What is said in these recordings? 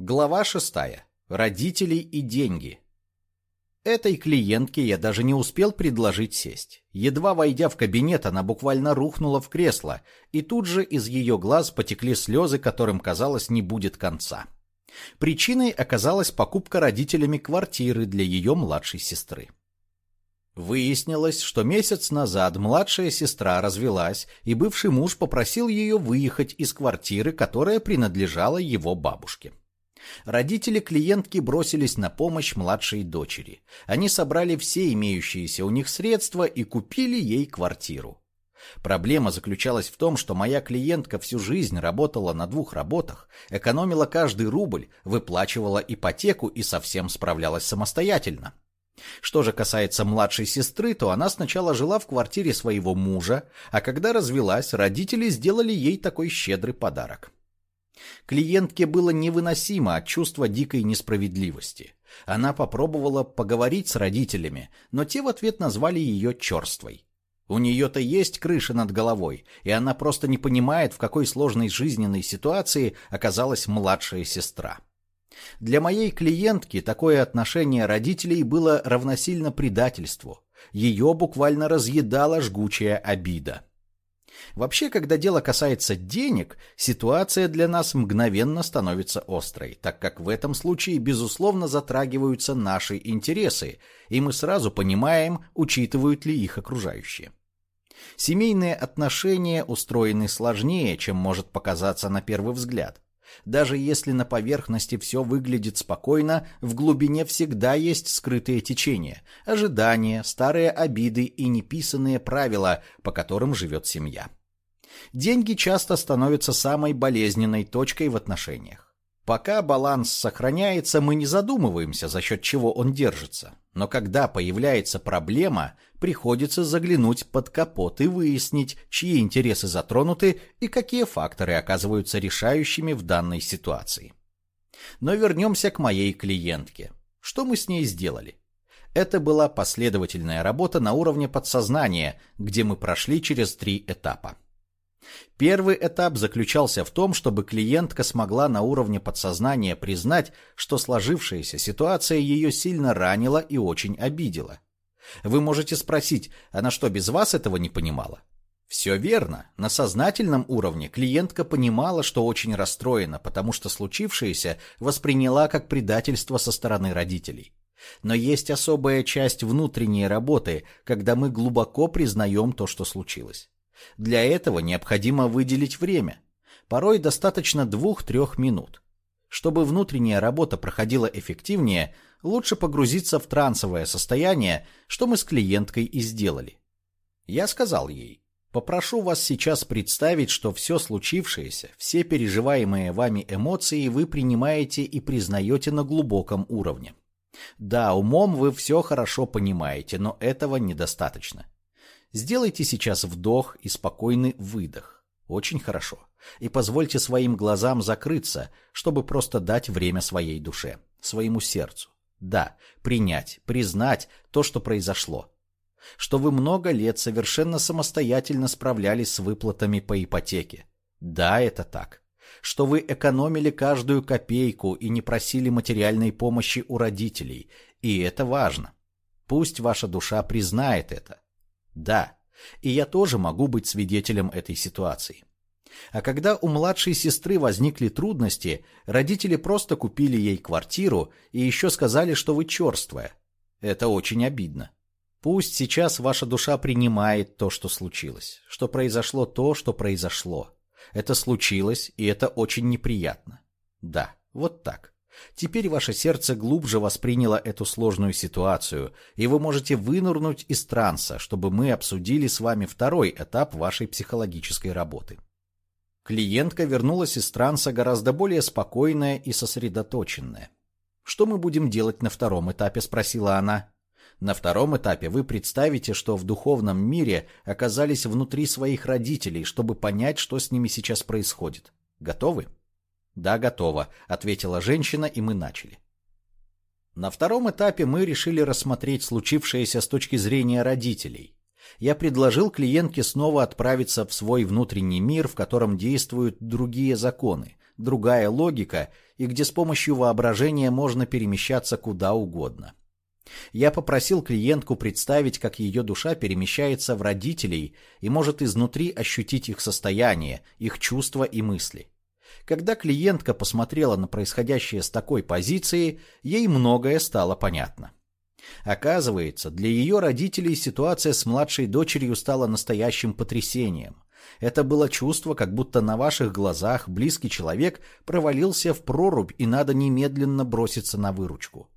Глава шестая. Родители и деньги. Этой клиентке я даже не успел предложить сесть. Едва войдя в кабинет, она буквально рухнула в кресло, и тут же из ее глаз потекли слезы, которым, казалось, не будет конца. Причиной оказалась покупка родителями квартиры для ее младшей сестры. Выяснилось, что месяц назад младшая сестра развелась, и бывший муж попросил ее выехать из квартиры, которая принадлежала его бабушке. Родители клиентки бросились на помощь младшей дочери. Они собрали все имеющиеся у них средства и купили ей квартиру. Проблема заключалась в том, что моя клиентка всю жизнь работала на двух работах, экономила каждый рубль, выплачивала ипотеку и совсем справлялась самостоятельно. Что же касается младшей сестры, то она сначала жила в квартире своего мужа, а когда развелась, родители сделали ей такой щедрый подарок. Клиентке было невыносимо от чувства дикой несправедливости. Она попробовала поговорить с родителями, но те в ответ назвали ее черствой. У нее-то есть крыша над головой, и она просто не понимает, в какой сложной жизненной ситуации оказалась младшая сестра. Для моей клиентки такое отношение родителей было равносильно предательству. Ее буквально разъедала жгучая обида. Вообще, когда дело касается денег, ситуация для нас мгновенно становится острой, так как в этом случае, безусловно, затрагиваются наши интересы, и мы сразу понимаем, учитывают ли их окружающие. Семейные отношения устроены сложнее, чем может показаться на первый взгляд. Даже если на поверхности все выглядит спокойно, в глубине всегда есть скрытые течения, ожидания, старые обиды и неписанные правила, по которым живет семья. Деньги часто становятся самой болезненной точкой в отношениях. Пока баланс сохраняется, мы не задумываемся, за счет чего он держится. Но когда появляется проблема, приходится заглянуть под капот и выяснить, чьи интересы затронуты и какие факторы оказываются решающими в данной ситуации. Но вернемся к моей клиентке. Что мы с ней сделали? Это была последовательная работа на уровне подсознания, где мы прошли через три этапа. Первый этап заключался в том, чтобы клиентка смогла на уровне подсознания признать, что сложившаяся ситуация ее сильно ранила и очень обидела. Вы можете спросить, она что, без вас этого не понимала? Все верно. На сознательном уровне клиентка понимала, что очень расстроена, потому что случившееся восприняла как предательство со стороны родителей. Но есть особая часть внутренней работы, когда мы глубоко признаем то, что случилось. Для этого необходимо выделить время. Порой достаточно двух-трех минут. Чтобы внутренняя работа проходила эффективнее, лучше погрузиться в трансовое состояние, что мы с клиенткой и сделали. Я сказал ей, попрошу вас сейчас представить, что все случившееся, все переживаемые вами эмоции вы принимаете и признаете на глубоком уровне. Да, умом вы все хорошо понимаете, но этого недостаточно. Сделайте сейчас вдох и спокойный выдох. Очень хорошо. И позвольте своим глазам закрыться, чтобы просто дать время своей душе, своему сердцу. Да, принять, признать то, что произошло. Что вы много лет совершенно самостоятельно справлялись с выплатами по ипотеке. Да, это так. Что вы экономили каждую копейку и не просили материальной помощи у родителей. И это важно. Пусть ваша душа признает это. Да, и я тоже могу быть свидетелем этой ситуации. А когда у младшей сестры возникли трудности, родители просто купили ей квартиру и еще сказали, что вы черствая. Это очень обидно. Пусть сейчас ваша душа принимает то, что случилось, что произошло то, что произошло. Это случилось, и это очень неприятно. Да, вот так. Теперь ваше сердце глубже восприняло эту сложную ситуацию, и вы можете вынырнуть из транса, чтобы мы обсудили с вами второй этап вашей психологической работы. Клиентка вернулась из транса гораздо более спокойная и сосредоточенная. «Что мы будем делать на втором этапе?» – спросила она. На втором этапе вы представите, что в духовном мире оказались внутри своих родителей, чтобы понять, что с ними сейчас происходит. Готовы? «Да, готово», — ответила женщина, и мы начали. На втором этапе мы решили рассмотреть случившееся с точки зрения родителей. Я предложил клиентке снова отправиться в свой внутренний мир, в котором действуют другие законы, другая логика и где с помощью воображения можно перемещаться куда угодно. Я попросил клиентку представить, как ее душа перемещается в родителей и может изнутри ощутить их состояние, их чувства и мысли. Когда клиентка посмотрела на происходящее с такой позиции, ей многое стало понятно. Оказывается, для ее родителей ситуация с младшей дочерью стала настоящим потрясением. Это было чувство, как будто на ваших глазах близкий человек провалился в прорубь и надо немедленно броситься на выручку.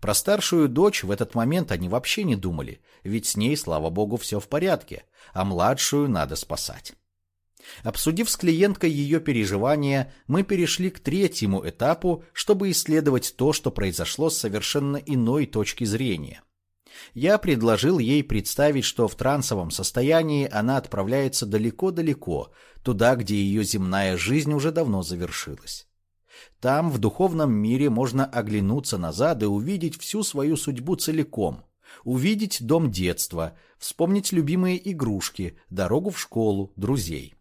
Про старшую дочь в этот момент они вообще не думали, ведь с ней, слава богу, все в порядке, а младшую надо спасать. Обсудив с клиенткой ее переживания, мы перешли к третьему этапу, чтобы исследовать то, что произошло с совершенно иной точки зрения. Я предложил ей представить, что в трансовом состоянии она отправляется далеко-далеко, туда, где ее земная жизнь уже давно завершилась. Там, в духовном мире, можно оглянуться назад и увидеть всю свою судьбу целиком, увидеть дом детства, вспомнить любимые игрушки, дорогу в школу, друзей.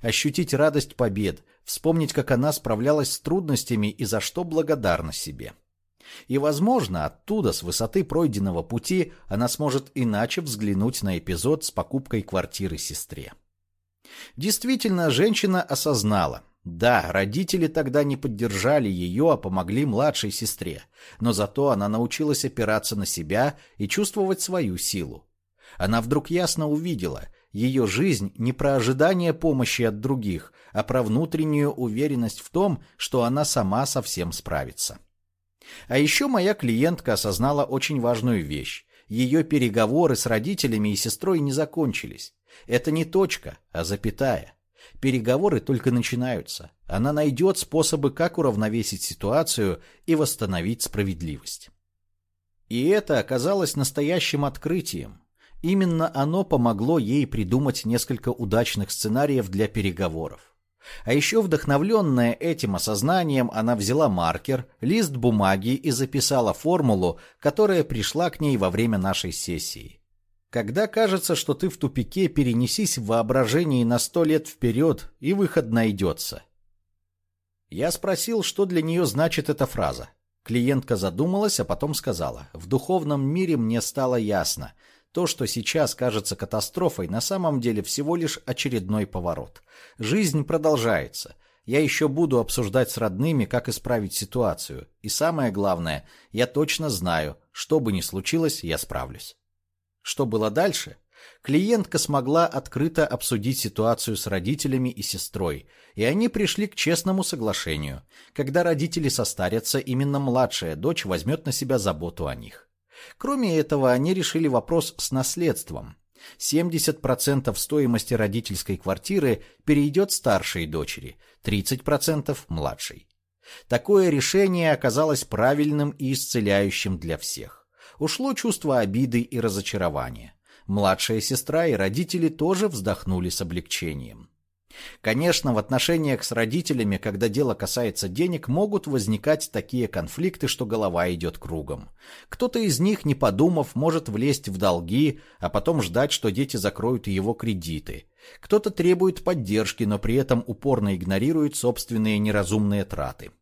Ощутить радость побед, вспомнить, как она справлялась с трудностями и за что благодарна себе. И, возможно, оттуда, с высоты пройденного пути, она сможет иначе взглянуть на эпизод с покупкой квартиры сестре. Действительно, женщина осознала. Да, родители тогда не поддержали ее, а помогли младшей сестре, но зато она научилась опираться на себя и чувствовать свою силу. Она вдруг ясно увидела, ее жизнь не про ожидание помощи от других, а про внутреннюю уверенность в том, что она сама совсем справится. А еще моя клиентка осознала очень важную вещь. Ее переговоры с родителями и сестрой не закончились. Это не точка, а запятая. Переговоры только начинаются. Она найдет способы, как уравновесить ситуацию и восстановить справедливость. И это оказалось настоящим открытием. Именно оно помогло ей придумать несколько удачных сценариев для переговоров. А еще вдохновленная этим осознанием, она взяла маркер, лист бумаги и записала формулу, которая пришла к ней во время нашей сессии. Когда кажется, что ты в тупике, перенесись в воображении на сто лет вперед, и выход найдется. Я спросил, что для нее значит эта фраза. Клиентка задумалась, а потом сказала, «В духовном мире мне стало ясно. То, что сейчас кажется катастрофой, на самом деле всего лишь очередной поворот. Жизнь продолжается. Я еще буду обсуждать с родными, как исправить ситуацию. И самое главное, я точно знаю, что бы ни случилось, я справлюсь. Что было дальше? Клиентка смогла открыто обсудить ситуацию с родителями и сестрой, и они пришли к честному соглашению. Когда родители состарятся, именно младшая дочь возьмет на себя заботу о них. Кроме этого, они решили вопрос с наследством. 70% стоимости родительской квартиры перейдет старшей дочери, 30% младшей. Такое решение оказалось правильным и исцеляющим для всех. Ушло чувство обиды и разочарования. Младшая сестра и родители тоже вздохнули с облегчением. Конечно, в отношениях с родителями, когда дело касается денег, могут возникать такие конфликты, что голова идет кругом. Кто-то из них, не подумав, может влезть в долги, а потом ждать, что дети закроют его кредиты. Кто-то требует поддержки, но при этом упорно игнорирует собственные неразумные траты.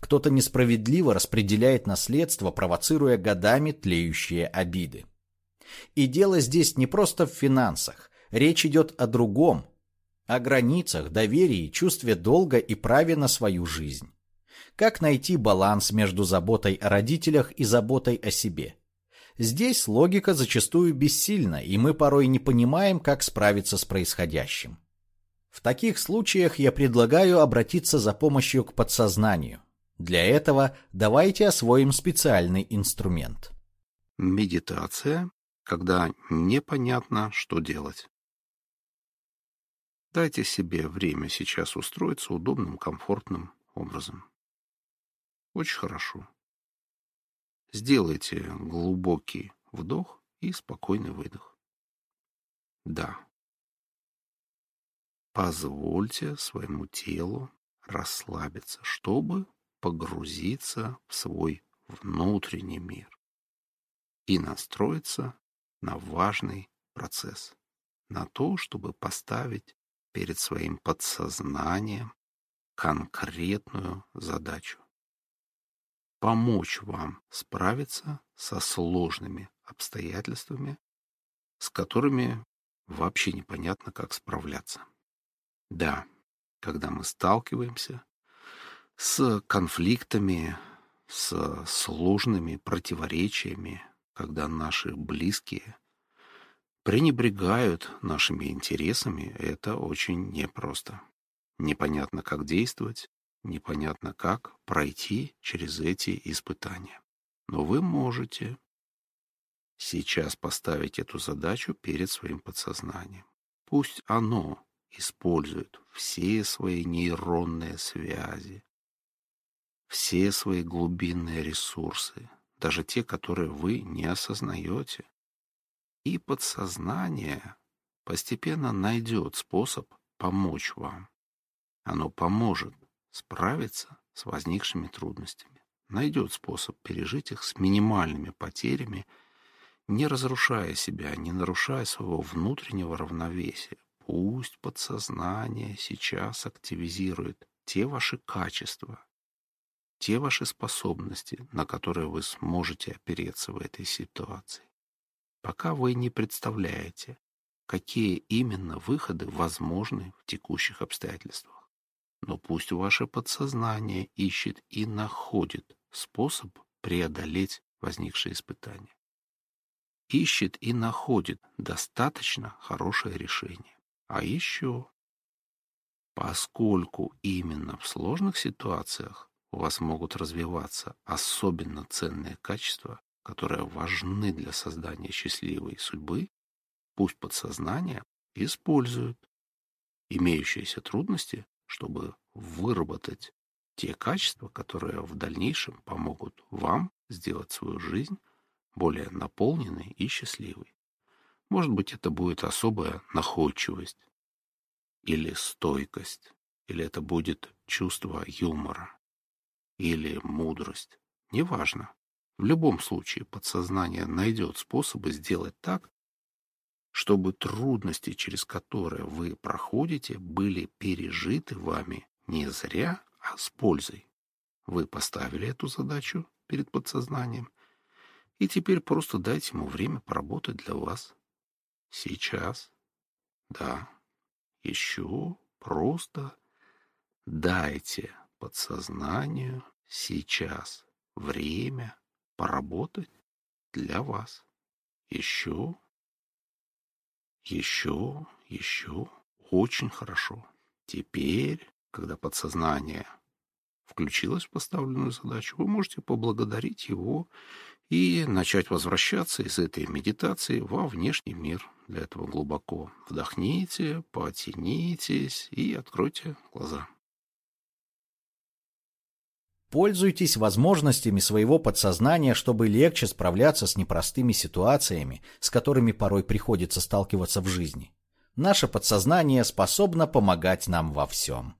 Кто-то несправедливо распределяет наследство, провоцируя годами тлеющие обиды. И дело здесь не просто в финансах. Речь идет о другом, о границах, доверии, чувстве долга и праве на свою жизнь. Как найти баланс между заботой о родителях и заботой о себе? Здесь логика зачастую бессильна, и мы порой не понимаем, как справиться с происходящим. В таких случаях я предлагаю обратиться за помощью к подсознанию. Для этого давайте освоим специальный инструмент. Медитация, когда непонятно, что делать. Дайте себе время сейчас устроиться удобным, комфортным образом. Очень хорошо. Сделайте глубокий вдох и спокойный выдох. Да. Позвольте своему телу расслабиться, чтобы погрузиться в свой внутренний мир и настроиться на важный процесс, на то, чтобы поставить перед своим подсознанием конкретную задачу. Помочь вам справиться со сложными обстоятельствами, с которыми вообще непонятно, как справляться. Да, когда мы сталкиваемся с конфликтами, с сложными противоречиями, когда наши близкие пренебрегают нашими интересами, это очень непросто. Непонятно, как действовать, непонятно, как пройти через эти испытания. Но вы можете сейчас поставить эту задачу перед своим подсознанием. Пусть оно использует все свои нейронные связи, все свои глубинные ресурсы, даже те, которые вы не осознаете. И подсознание постепенно найдет способ помочь вам. Оно поможет справиться с возникшими трудностями, найдет способ пережить их с минимальными потерями, не разрушая себя, не нарушая своего внутреннего равновесия. Пусть подсознание сейчас активизирует те ваши качества, те ваши способности, на которые вы сможете опереться в этой ситуации. Пока вы не представляете, какие именно выходы возможны в текущих обстоятельствах. Но пусть ваше подсознание ищет и находит способ преодолеть возникшие испытания. Ищет и находит достаточно хорошее решение. А еще, поскольку именно в сложных ситуациях у вас могут развиваться особенно ценные качества, которые важны для создания счастливой судьбы, пусть подсознание использует имеющиеся трудности чтобы выработать те качества, которые в дальнейшем помогут вам сделать свою жизнь более наполненной и счастливой. Может быть, это будет особая находчивость или стойкость, или это будет чувство юмора, или мудрость. Неважно. В любом случае подсознание найдет способы сделать так, чтобы трудности, через которые вы проходите, были пережиты вами не зря, а с пользой. Вы поставили эту задачу перед подсознанием, и теперь просто дайте ему время поработать для вас. Сейчас. Да. Еще просто дайте подсознанию сейчас время поработать для вас. Еще еще, еще, очень хорошо. Теперь, когда подсознание включилось в поставленную задачу, вы можете поблагодарить его и начать возвращаться из этой медитации во внешний мир. Для этого глубоко вдохните, потянитесь и откройте глаза. Пользуйтесь возможностями своего подсознания, чтобы легче справляться с непростыми ситуациями, с которыми порой приходится сталкиваться в жизни. Наше подсознание способно помогать нам во всем.